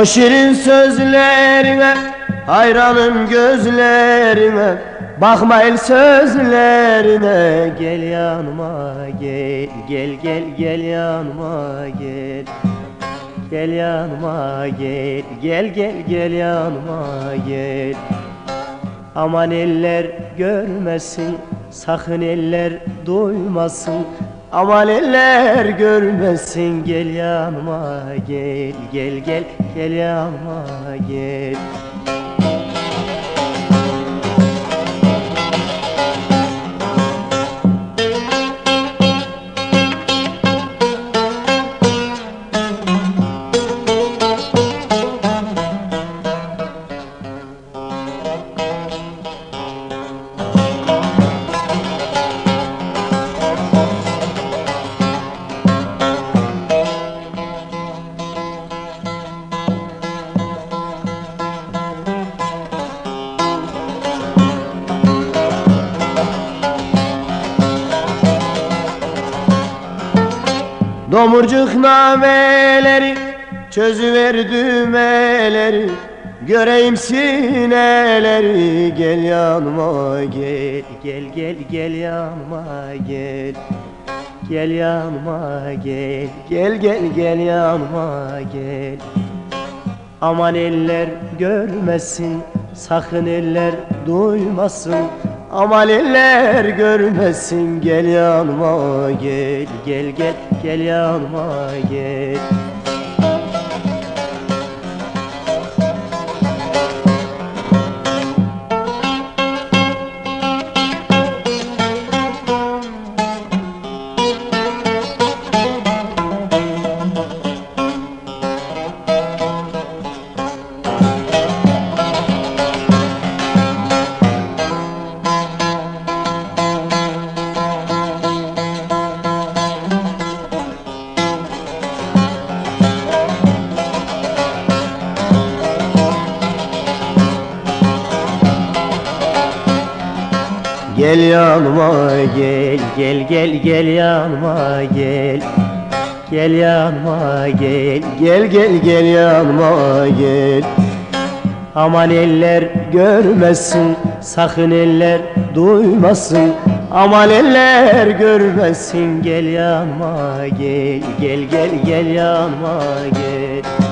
O şirin sözlerine hayranım gözlerine Bakma el sözlerine. Gel yanıma gel gel gel gel yanıma gel. Gel yanıma gel gel gel gel yanıma gel. Aman eller görmesin sakın eller duymasın Aman eller görmesin gel yanıma gel gel gel gel yanıma gel Domurcuk nameleri Çözüver düğmeleri Göreyim sineleri. Gel yanıma gel Gel gel gel yanıma gel. Gel yanıma gel Gel gel gel yanıma gel. Aman eller görmesin Sakın eller duymasın Aman eller görmesin Gel yanıma gel Gel gel gel yanıma gel Gel yanıma gel gel gel gel yanıma gel. Gel yanıma gel gel gel gel yanıma gel. Aman eller görmesin sakın eller duymasın. Aman eller görmesin gel yanıma gel gel gel gel yanıma gel